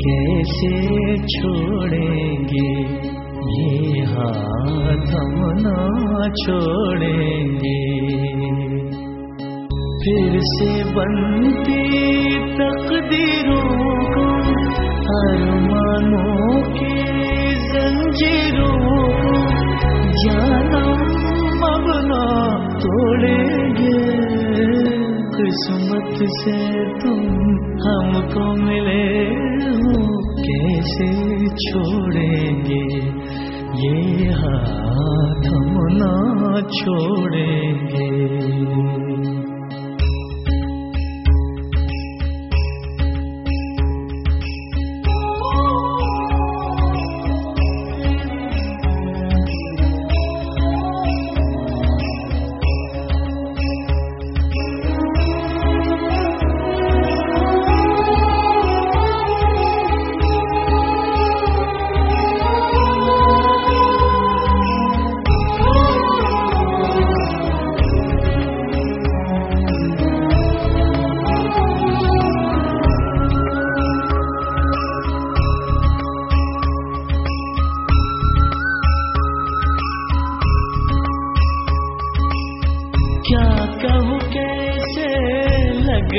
कैसे छोड़ेंगे? ये हाथ हम ना छोड़ेंगे। फिर से बनती तकदीरों को, अरमानों की जंजीरों को, जाना अब ना तोड़ेंगे किस्मत से तुम हमको मिले हो कैसे छोड़ेंगे? ये हाथ हम ना छोड़ेंगे।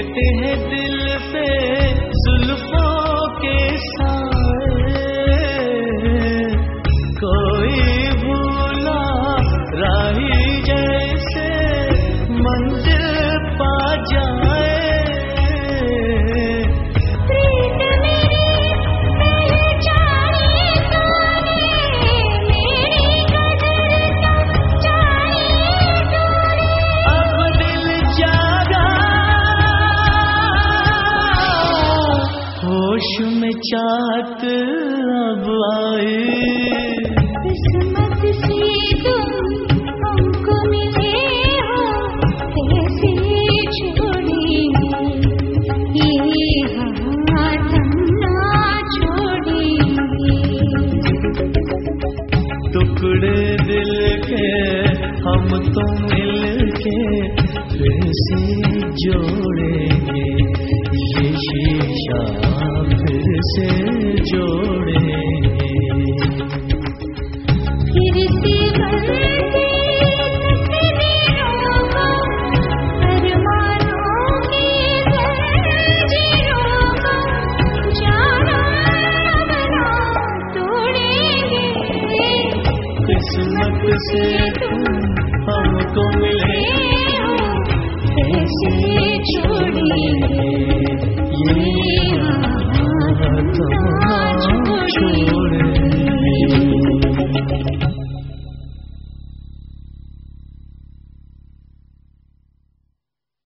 लगते हैं होश में चाहत अब आए। किस्मत से तुम हमको मिले हो कैसे छोड़ेंगे? ये हाथ ना छोड़ेंगे। टुकड़े दिल के हम तो मिल के फिर से जोड़ेंगे। ये शीशा से तुम हमको मिले। ऐसी